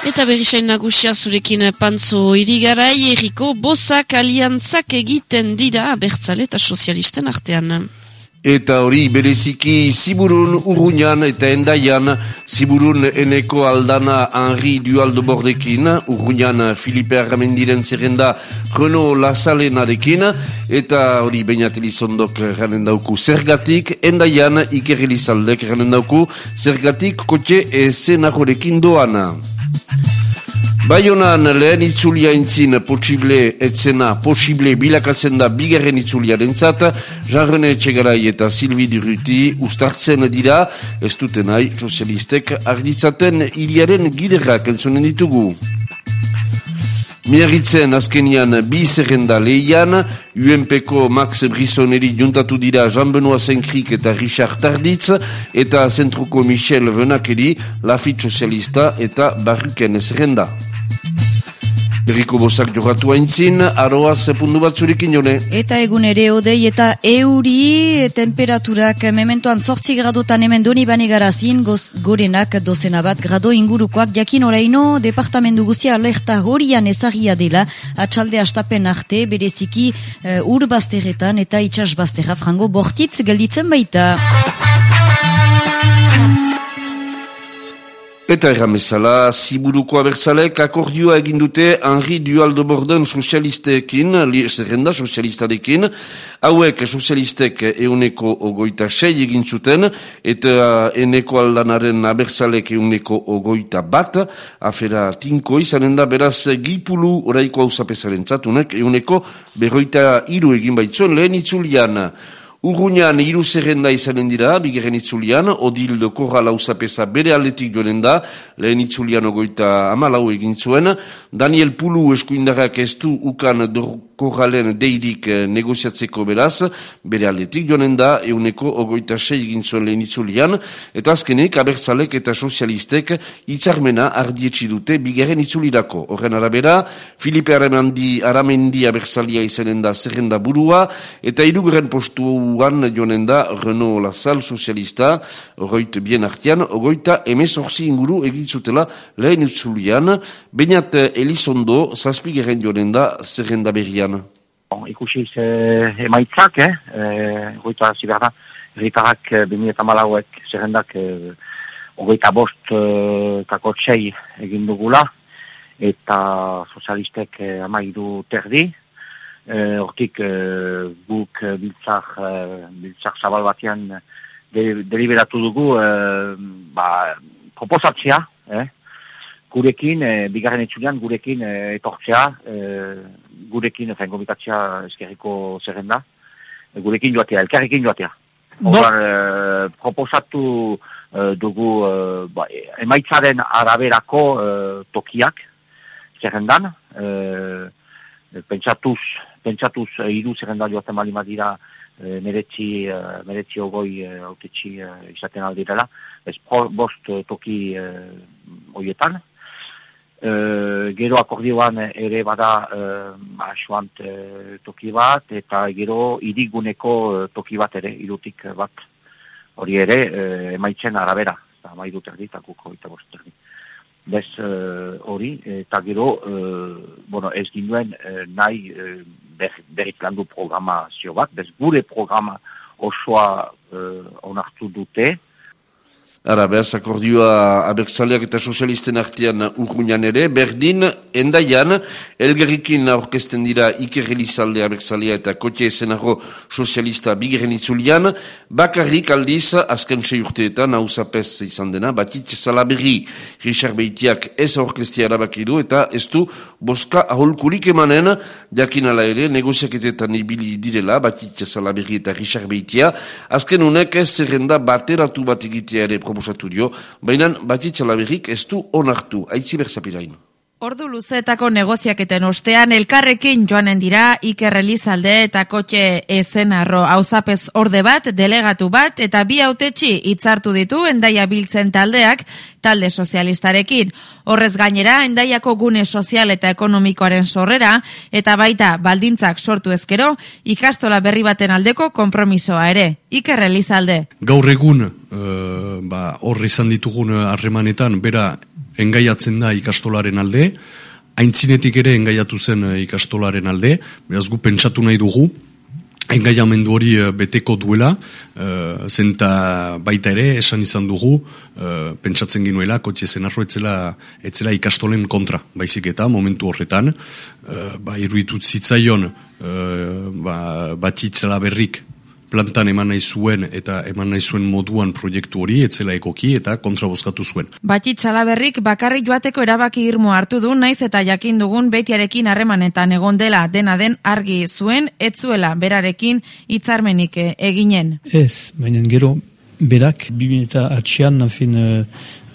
Eta berrisain nagusia zurekin pantzo irigarai erriko bozak aliantzak egiten dira bertzale eta sozialisten artean. Eta hori bereziki Ziburun Urruñan eta Endaian Ziburun eneko aldana Henri Dualdo Bordekin Urruñan Filipe Arramendiren zerrenda Renault Lazalenarekin eta hori bainat elizondok ganen dauku zergatik Endaian Iker Elizaldek ganen dauku zergatik kotxe ezenagorekin doana. Baionan lehen itzulia intzin posible etzena, posible bilakatzen da bigarren itzulia dentzat, Jean-René Txegarai eta Silvi Duruti ustartzen dira, ez duten nahi, sozialistek arditzaten hiliaren giderrak entzunen ditugu. Miarritzen azkenian bi zerrenda lehian, UNPko Max Brissoneri juntatu dira Jean-Benoît Senkrik eta Richard Tarditz, eta zentruko Michel Venakeri, Lafit Sozialista eta Barruken zerrenda. Eriko bozak jogatu haintzin, aroa zepundu bat zurikin jone. Eta egun ere odei eta euri temperaturak mementoan sortzi gradotan hemen doni bane garazin, goz, gorenak dozena bat grado ingurukoak jakin oraino departamendu guzia alerta horian ezagia dela atxalde astapen arte bereziki uh, ur bazteretan eta itxas bazterra frango bortitz gelditzen baita. Eta erramezala, Ziburuko abertzalek akordioa egin dute Henri Dualdo Borden sozialistekin, zerrenda sozialistarekin, hauek sozialistek euneko ogoita sei egin zuten, eta eneko aldanaren abertzalek euneko ogoita bat, afera tinko izanen da, beraz gipulu oraiko hau zapesaren zatunek, euneko berroita iru egin baitzuen lehen itzulian. Urruñan hiru zerrenda izanen dira, bigarren itzulian, Odildo Korral hausapesa bere aldetik joren da, lehen itzulian ogoita amalau egin zuen, Daniel Pulu eskuindarrak ez du ukan Korralen deirik eh, negoziatzeko beraz, bere aldetik jonen da, euneko ogoita sei egin zuen lehen itzulian, eta azkenik, abertzalek eta sozialistek itzarmena ardietsi dute bigarren itzulirako. Horren arabera, Filipe Aramendi, Aramendi abertzalia izanen da zerrenda burua, eta iruguren postu Uan jonen da Renault Lazal sozialista, ogoit bien artian, ogoita emezorzi inguru egitzutela lehen utzulian, bainat Elizondo zazpigeren jonen da zerrenda berrian. Bon, ikusi ze emaitzak, eh? E, ogoita ziberda, bini eta malauek zerrendak e, ogoita bost e, kako txei egin eta sozialistek e, amaidu terdi, Eh, hortik e, guk biltzak, e, biltzak zabal batean deliberatu dugu e, ba, proposatzea, eh? gurekin, e, bigarren etxulean gurekin e, etortzea, e, gurekin efen gomitatzea eskerriko zerrenda, e, gurekin joatea, elkarrekin joatea. Horar, e, proposatu dugu ba, emaitzaren araberako tokiak zerrendan, pentsatuz, pentsatuz e, iru zerrenda joaten bali dira e, meretzi, e, meretzi ogoi e, autetxi e, izaten aldirela, ez bost e, toki e, oietan. E, gero akordioan ere bada e, asuant e, toki bat, eta gero iriguneko e, toki bat ere, irutik bat. Hori ere e, emaitzen arabera, eta maidu terdi, eta kuko eta bost terdi. Bez eh, hori, eta gero, bueno, ez ginuen uh, nahi uh, ber, berrik landu programazio bat, bez gure programa osoa uh, onartu dute, Ara, behaz, akordioa abertzaleak eta sozialisten artean urruñan ere, berdin, endaian, elgerrikin aurkesten dira Iker Elizalde abertzalea eta kote esenago sozialista bigerren itzulian, bakarrik aldiz, azken sei urteetan, hau zapez izan dena, batit salaberri Richard Beitiak ez aurkestia erabakidu eta ez du boska aholkurik emanen, jakin ala ere, negoziaketetan ibili direla, batit salaberri eta Richard Beitia, azken unek ez zerrenda bateratu bat egitea ere proposatu dio, baina batitxala berrik ez du onartu, aitzi berzapirain. Ordu luzeetako negoziaketen ostean elkarrekin joanen dira Iker Elizalde eta kotxe ezenarro hauzapez orde bat, delegatu bat eta bi autetxi hitzartu ditu endaia biltzen taldeak talde sozialistarekin. Horrez gainera, endaiako gune sozial eta ekonomikoaren sorrera eta baita baldintzak sortu ezkero ikastola berri baten aldeko konpromisoa ere. Iker Elizalde. Gaur egun, uh, ba, horri izan ditugun harremanetan, bera engaiatzen da ikastolaren alde, aintzinetik ere engaiatu zen ikastolaren alde, beraz gu pentsatu nahi dugu, engaiamendu hori uh, beteko duela, uh, zenta baita ere, esan izan dugu, uh, pentsatzen ginuela, kotxe zenarro etzela, etzela ikastolen kontra, baizik eta momentu horretan, uh, ba, iruitut zitzaion, uh, ba, bat berrik plantan eman nahi zuen eta eman nahi zuen moduan proiektu hori etzela ekoki eta kontrabozkatu zuen. Bati txalaberrik bakarrik joateko erabaki irmo hartu du naiz eta jakin dugun betiarekin harremanetan egon dela dena den argi zuen etzuela berarekin hitzarmenik eh, eginen. Ez, baina gero berak bibin eta atxian nafin uh,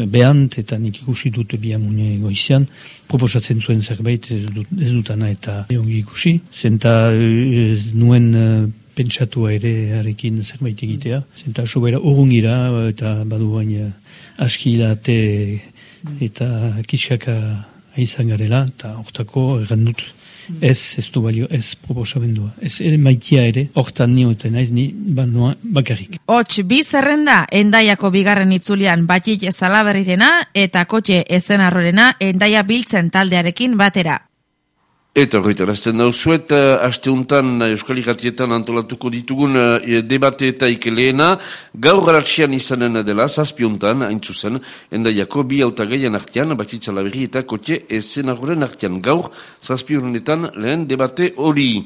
eh, behant eta nik ikusi dut biamune goizian proposatzen zuen zerbait ez, dut, ez dutana eta ongi ikusi zenta eh, ez nuen pentsatua ere harekin zerbait egitea. Zenta sobera urrungira eta badu baina aski hilate eta kiskaka aizan garela eta hortako errandut ez ez du balio ez proposamendua. Ez ere maitia ere hortan nioten naiz ni banoa bakarrik. Hots, bi zerrenda endaiako bigarren itzulian batik ezalaberrirena eta kotxe ezenarrorena endaia biltzen taldearekin batera. Eta horretu erazten dauzuet, hasteuntan Euskal Iratietan antolatuko ditugun e, debate eta ikelena, gaur garatxian izanen dela, zazpiontan, hain zuzen, endaiako bi autagaian artian, batitza eta kote ezen artian, gaur zazpionetan lehen debate hori.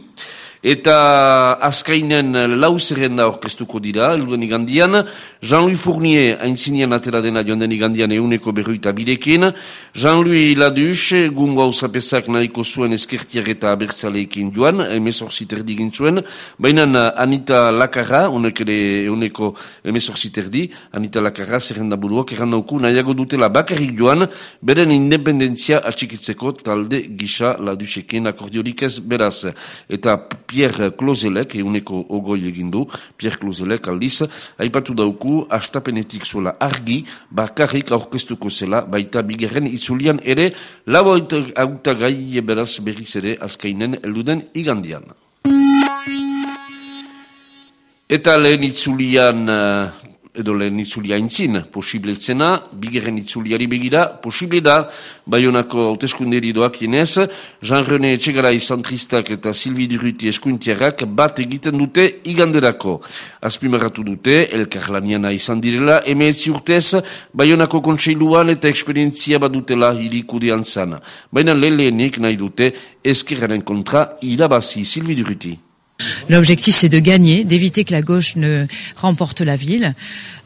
Eta azkainen lau zerrenda orkestuko dira, elduen igandian, Jean-Louis Fournier haintzinian atera dena joan den igandian euneko berroita bidekin, Jean-Louis Ladus, gungo hau zapesak nahiko zuen eskertiak eta abertzaleekin joan, emezorzi terdi gintzuen, baina Anita Lakarra, unek ere euneko emezorzi terdi, Anita Lakarra zerrenda buruak errandauku nahiago dutela bakarrik joan, beren independentzia atxikitzeko talde gisa Ladusekin akordiorik ez beraz. Eta Pierre Klozelek, euneko ogoi egindu, Pierre Klozelek aldiz, haipatu dauku, astapenetik zuela argi, bakarrik aurkestuko zela, baita bigarren itzulian ere, lau auta gai beraz berriz ere azkainen eluden igandian. Eta lehen itzulian edo lehen itzulia intzin, posible zena, bigerren itzuliari begira, posible da, baionako hauteskunderi doak inez, Jean-René Etxegara izantristak eta Silvi Duruti eskuintiarrak bat egiten dute iganderako. Azpimarratu dute, elkarlaniana izan direla, emeetzi urtez, baionako kontseiluan eta eksperientzia bat dutela hirikudean zana. Baina lehelenik nahi dute, eskerraren kontra, irabazi Silvi Duruti. L'objectif, c'est de gagner, d'éviter que la gauche ne remporte la ville.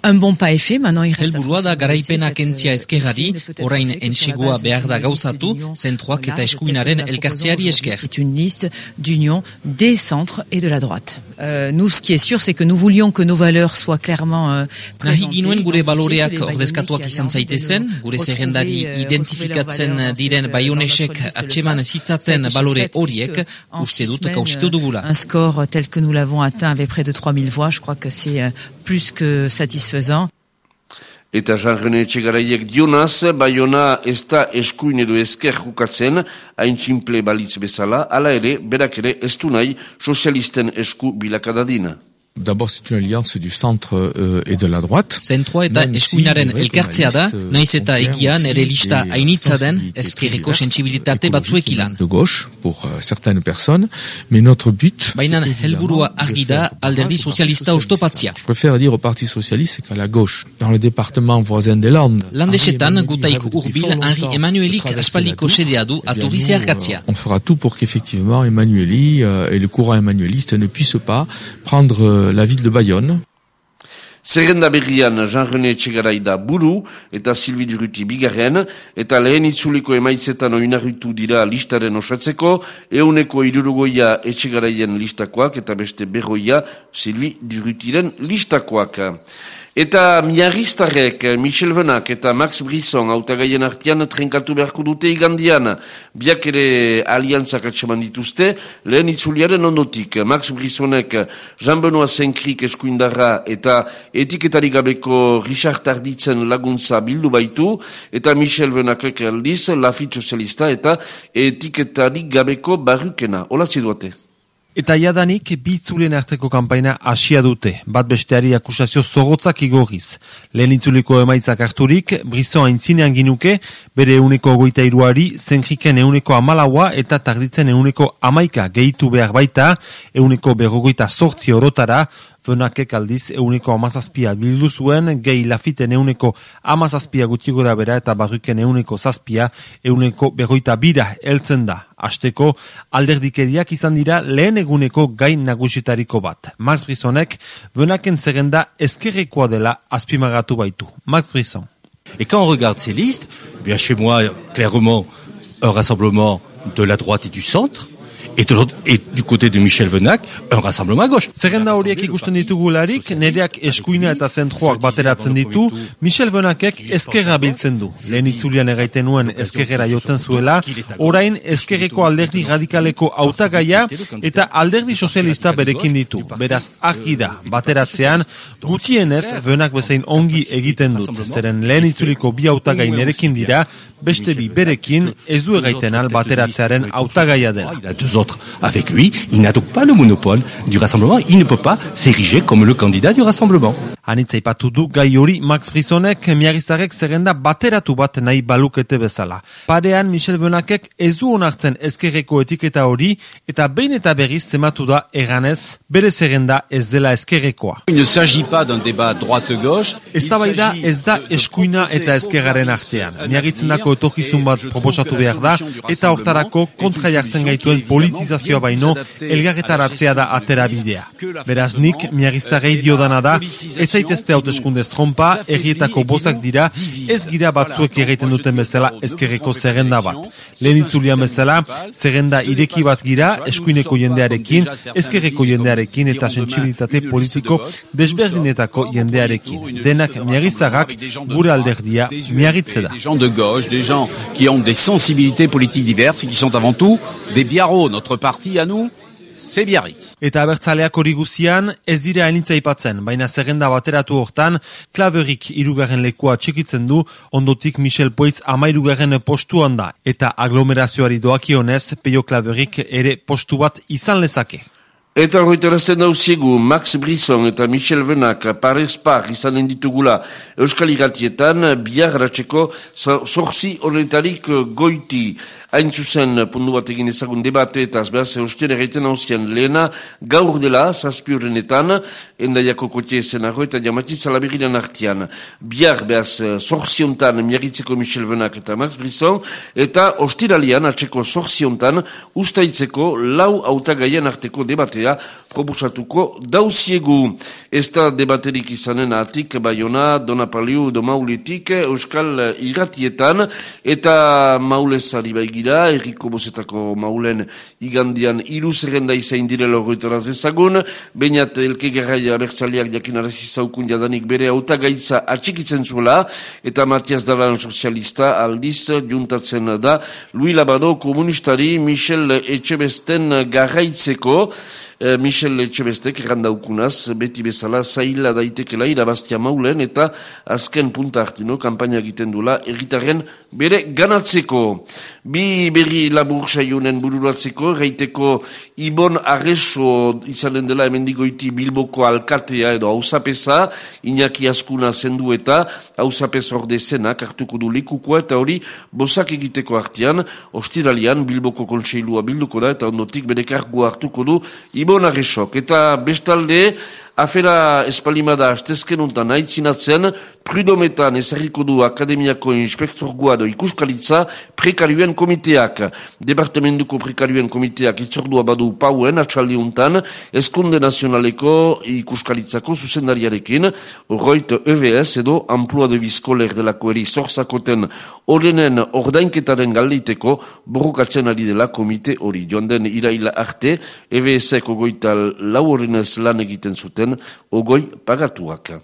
Un bon pas est fait, maintenant il reste Helburua da garaipena kentzia ezkerrari, orain entxigua behar da gauzatu, zentroak eta eskuinaren elkartzeari esker. C'est une liste d'union des centres et de la droite. Euh, nous, ce qui est sûr, c'est que nous voulions que nos valeurs soient clairement euh, présentées. Nahi ginuen gure baloreak ordezkatuak izan zaitezen, gure zerrendari euh, identifikatzen diren baionesek atseman zitzaten balore horiek, uste dut kausitu dugula. Un score tel que nous l'avons atteint avec près de 3000 voix, je crois que c'est euh, plus que satisfaisant. Eta Jean-René Etxegaraiek dionaz, baiona ez da eskuin edo ezker jukatzen, hain tximple balitz bezala, ala ere, berak ere, ez du nahi, sozialisten esku bilakadadina. D'abord, c'est une alliance du centre euh, et de la droite. Zentroa eta eskuinaren elkartzea da, euh, naiz eta egian ere lista hainitza den ezkerreko sensibilitate batzuek ilan. De gauche, pour euh, certaines personnes, mais notre but... Bainan helburua argi da alderdi sozialista ostopatzia. Je préfère dire au Parti Socialiste, c'est qu'à la gauche, dans le département voisin des Landes... Landesetan, gutaik urbil, Henri Emmanuelik aspaliko sedea du aturri zeharkatzia. On fera tout pour qu'effectivement Emmanueli euh, et le courant emmanueliste ne puissent pas prendre euh, la ville de Bayonne. Zerrenda berrian Jean-René Etxegarai da buru eta Silvi Duruti bigarren eta lehen itzuliko emaitzetan oinarritu dira listaren osatzeko euneko irurugoia Etxegaraien listakoak eta beste berroia Silvi Durutiren listakoak. Eta miarristarek, Michel Venak eta Max Brisson autagaien artian trenkatu beharko dute igandian. Biak ere aliantzak atseman dituzte, lehen itzuliaren ondotik. Max Brissonek Jean-Benoit Senkrik eskuindarra eta etiketari gabeko Richard Tarditzen laguntza bildu baitu, eta Michel Venak aldiz, Lafit Sozialista eta etiketari gabeko barrukena. Hola ziduate. Eta jadanik bitzulen arteko kanpaina hasia dute, bat besteari akusazio zogotzak igorriz. Lehen itzuliko emaitzak harturik, brizo haintzinean ginuke, bere euneko goita iruari, zenriken euneko amalaua eta tarditzen euneko amaika gehitu behar baita, euneko berrogoita sortzi orotara, Fönakek aldiz euneko amazazpia bildu zuen, gehi lafiten euneko amazazpia gutxi gora bera eta barruken euneko zazpia euneko berroita bira heltzen da. Asteko alderdikeriak izan dira lehen eguneko gain nagusitariko bat. Max Brisonek Fönaken zerrenda eskerrekoa dela azpimagatu baitu. Max Brison. Et quand on regarde ces listes, bien chez moi, clairement, un rassemblement de la droite et du centre, et, de et du côté de Michel Venac, un rassemblement à gauche. Zerrenda horiek ikusten ditugularik, nereak eskuina eta zentroak bateratzen ditu, Michel Venakek eskerra biltzen du. Lehen itzulian erraiten nuen eskerrera jotzen zuela, orain eskerreko alderdi radikaleko autagaia eta alderdi sozialista berekin ditu. Beraz, argi da, bateratzean, gutienez, Venak bezain ongi egiten dut. Zeren lehen itzuliko bi autagai nerekin dira, beste bi berekin, ez du egaiten al bateratzearen autagaia dela. avec lui, il n'a donc pas le monopole du rassemblement, il ne peut pas s'ériger comme le candidat du rassemblement. Anitza ipatu du gai hori Max Frisonek miagistarek zerrenda bateratu bat nahi balukete bezala. Parean Michel Benakek ez du onartzen ezkerreko etiketa hori eta behin eta berriz zematu da eganez bere zerrenda ez dela ezkerrekoa. Il ne s'agit pas d'un débat droite-gauche. Ez da ez da eskuina eta ezkerraren artean. Miagitzen dako etorkizun bat proposatu behar da eta hortarako kontra jartzen gaituen politizazioa baino elgarretaratzea da atera bidea. Beraz nik miagiztarei diodana da ez zaitezte hauteskundez trompa, errietako bozak dira, ez gira batzuek egiten duten bezala ezkerreko zerrenda bat. Lehen itzulia bezala, zerrenda ireki bat gira, eskuineko jendearekin, ezkerreko jendearekin eta sensibilitate politiko desberdinetako jendearekin. Denak miagizagak gure alderdia miagitze da. Des gens qui ont des sensibilités politiques diverses et qui sont avant tout des biarros. Notre parti à nous, c'est Biarritz. Eta abertzaleak hori guzian, ez dira hainitza ipatzen, baina zerrenda bateratu hortan, klaverik irugarren lekua txikitzen du, ondotik Michel Poitz ama irugarren postuan da, eta aglomerazioari doakionez, peio klaverik ere postu bat izan lezake. Eta horretarazten dauziegu, Max Brisson eta Michel Venak parez par izanen ditugula Euskal Iratietan, bihar ratxeko zorzi horretarik goiti. Hain zuzen, pundu bat egin ezagun debate eta azbeaz, eustien erreiten hauzien lehena, gaur dela, zazpi horrenetan, endaiako kote esenaro eta jamatiz alabirinan artian. Bihar, behaz, zorziontan, miagitzeko Michel Venak eta Max Brisson, eta ostiralian, atxeko zorziontan, ustaitzeko lau autagaien arteko debatea proposatuko dauziegu. Ez da debaterik izanen atik, baiona, donapaliu, domaulitik, Euskal Iratietan, eta maulezari baigi gira, erriko bosetako maulen igandian iru zerrenda izain direla horretaraz ezagun, bainat elke gerraia abertzaliak jakin arazizaukun jadanik bere autagaitza atxikitzen zuela, eta Matias Dalan sozialista aldiz juntatzen da, Louis Labado komunistari Michel Etxebesten garraitzeko, Eh, Michel Etxebestek errandaukunaz, beti bezala zaila daitekela irabaztia maulen eta azken punta hartino kampaina egiten dula erritaren bere ganatzeko. Bi berri labur saionen bururatzeko, reiteko Ibon Arreso izanen dela emendigoiti Bilboko alkatea edo hausapesa, Iñaki Askuna zendu eta hausapes orde zenak hartuko du likukoa eta hori bosak egiteko artian, ostiralian Bilboko kontseilua bilduko da eta ondotik bere kargoa hartuko du Ibon Arresok. Eta bestalde, afera espalimada astezken untan haitzinatzen, prudometan ezarriko du Akademiako Inspektor Guado ikuskalitza prekarioen komiteak. Departamentuko prekarioen komiteak itzordua badu pauen atxaldi untan, eskunde nazionaleko ikuskalitzako zuzendariarekin, roit EVS edo Amplua de Bizkoler delako eri zorzakoten horrenen ordainketaren galdeiteko borrokatzen ari dela komite hori. Joan den iraila arte, EVS-eko goita lau horrenez lan egiten zuten ogoi pagatuak.